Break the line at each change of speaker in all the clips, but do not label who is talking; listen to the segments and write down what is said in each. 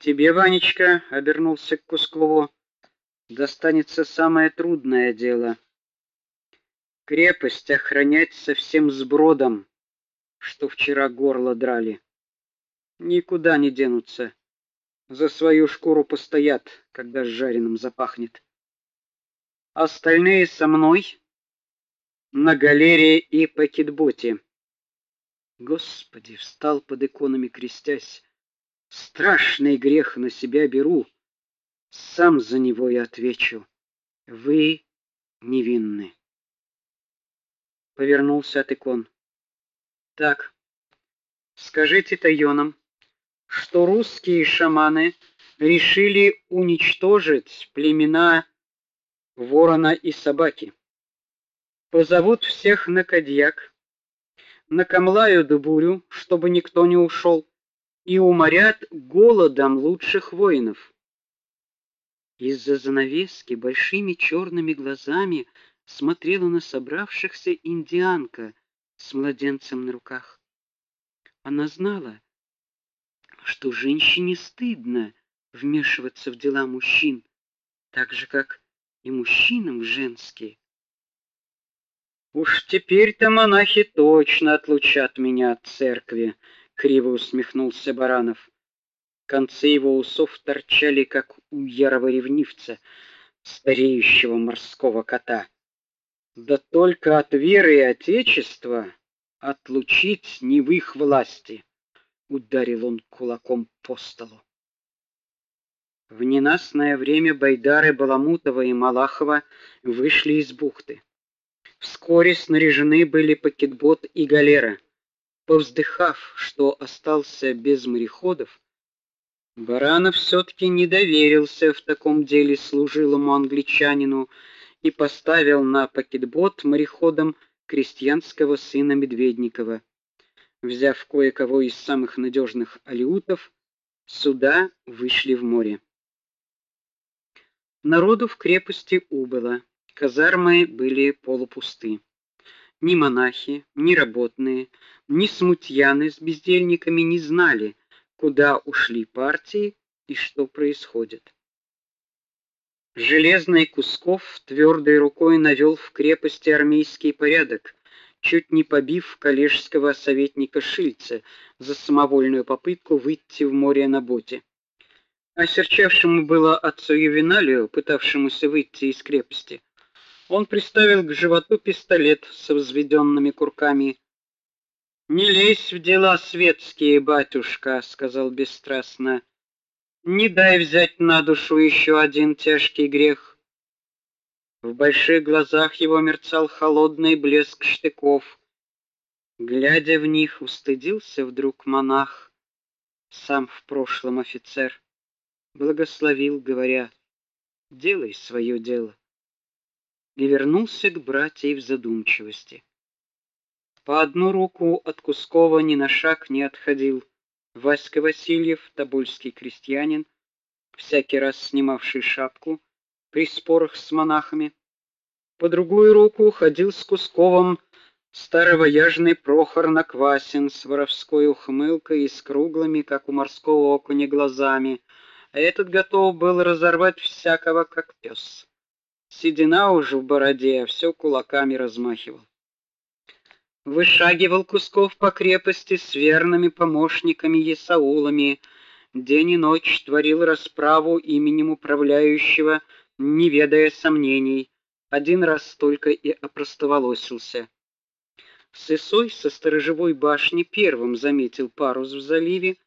Тебе, Ванечка, обернулся к Кускову, достанется самое трудное дело. Крепость охранять со всем сбродом, что вчера горло драли. Никуда не денутся. За свою шкуру постоят, когда с жареным запахнет. Остальные со мной на галерее и пакетботе. Господи, встал под иконами крестясь. Страшный грех на себя беру. Сам за него и отвечу. Вы невинны. Повернулся от икон. Так. Скажите тайонам, что русские шаманы решили уничтожить племена ворона и собаки. Позовут всех на Кадьяк, накомлают бурю, чтобы никто не ушел, и уморят голодом лучших воинов. Из-за занавески большими черными глазами смотрела на собравшихся индианка с младенцем на руках. Она знала, что женщине стыдно вмешиваться в дела мужчин, так же как и мужчинам в женские. Уж теперь-то монахи точно отлучат меня от церкви, криво усмехнулся Баранов. Концы его усов торчали как у ярого ревнивца, стареющего морского кота. Да только от веры и отечества отлучить не в их власти, ударил он кулаком по столу. В ненастное время Байдары, Баламутова и Малахова вышли из бухты. Вскоре снаряжены были пакетбот и галера. Повздыхав, что остался без мореходов, Баранов все таки не доверился в таком деле служилому англичанину и поставил на пакетбот мореходом крестьянского сына Медведникова. Взяв кое-кого из самых надежных алиутов, суда вышли в море. Народу в крепости убыло. Казармы были полупусты. Ни монахи, ни работные, ни смутьяны с бездельниками не знали, куда ушли партии и что происходит. Железный Кусков твердой рукой навел в крепости армейский порядок, чуть не побив коллежского советника Шильца за самовольную попытку выйти в море на боте. Осерчавшему было отцу Ювеналию, пытавшемуся выйти из крепости, он приставил к животу пистолет со взведенными курками. "Не лезь в дела светские, батюшка", сказал бесстрастно. "Не дай взять на душу еще один тяжкий грех". В больших глазах его мерцал холодный блеск штыков. Глядя в них, устыдился вдруг монах, сам в прошлом офицер, благословил, говоря: "Делай свое дело" и вернулся к братьям в задумчивости. По одну руку от Кускова ни на шаг не отходил Васька Васильев, тобольский крестьянин, всякий раз снимавший шапку при спорах с монахами. По другую руку ходил с Кусковым старовояжный Прохор Наквасин с воровской ухмылкой и с круглыми, как у морского окуня, глазами, а этот готов был разорвать всякого, как пес. Седина уже в бороде, а все кулаками размахивал. Вышагивал Кусков по крепости с верными помощниками Есаулами, день и ночь творил расправу именем управляющего, не ведая сомнений. Один раз только и опростоволосился. Сысой со сторожевой башни первым заметил парус в заливе,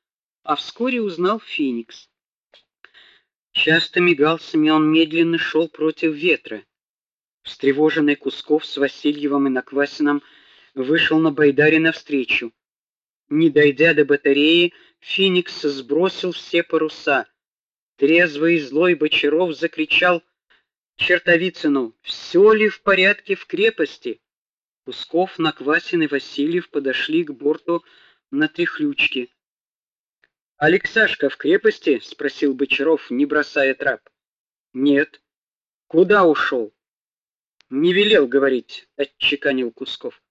а вскоре узнал Феникс. Часто мигал Семен, медленно шел против ветра. Встревоженный Кусков с Васильевым и Наквасиным вышел на Байдаре навстречу. Не дойдя до батареи, Феникс сбросил все паруса. Трезвый и злой Бочаров закричал Чертовицыну: "Все ли в порядке в крепости?" Кусков, Наквасин и Васильев подошли к борту на трехлючке. Алексашка в крепости? спросил Бочаров, не бросая трап. Нет. Куда ушел? Не велел говорить, отчеканил Кусков.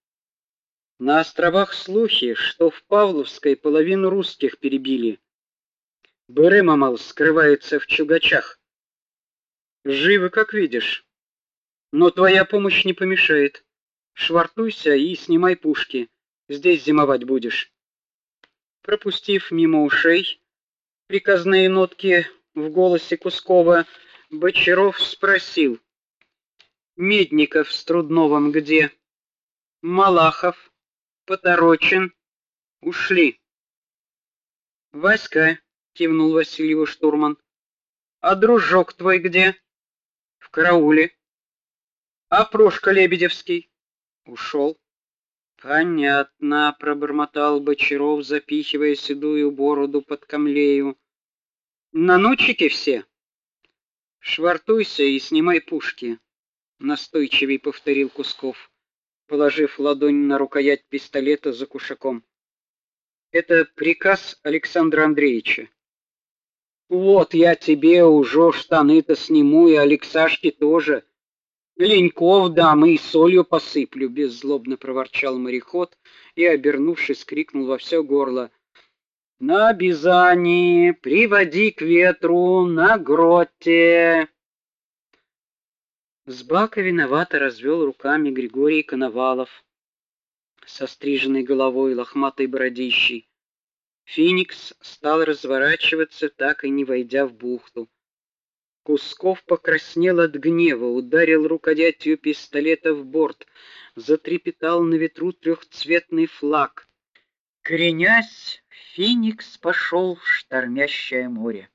На островах слухи, что в Павловской половину русских перебили. Бери, мамал, скрывается в чугачах. Живы, как видишь. Но твоя помощь не помешает. Швартуйся и снимай пушки. Здесь зимовать будешь. Пропустив мимо ушей приказные нотки в голосе Кускова, Бочаров спросил: "Медников с Трудновым где? Малахов, Поторочен ушли". "Васька", кивнул Васильев штурман. "А дружок твой где?" "В карауле". "А Прошка Лебедевский?" "Ушел». Понятно, пробормотал Бочаров, запихивая седую бороду под камлею. На ночике все. Швартуйся и снимай пушки, настойчивей повторил Кусков, положив ладонь на рукоять пистолета за кушаком. Это приказ Александра Андреевича. Вот я тебе уже штаны-то сниму и Алексашке тоже. Леньков дам и солью посыплю, беззлобно проворчал мореход и, обернувшись, крикнул во все горло: "На бизани, приводи к ветру, на гроте!" С бака развел руками Григорий Коновалов со стриженной головой, лохматой бородищей. Феникс стал разворачиваться, так и не войдя в бухту. Кусков покраснел от гнева, ударил рукоятью пистолета в борт, затрепетал на ветру трехцветный флаг. Кренясь, Феникс пошел в штормящее море.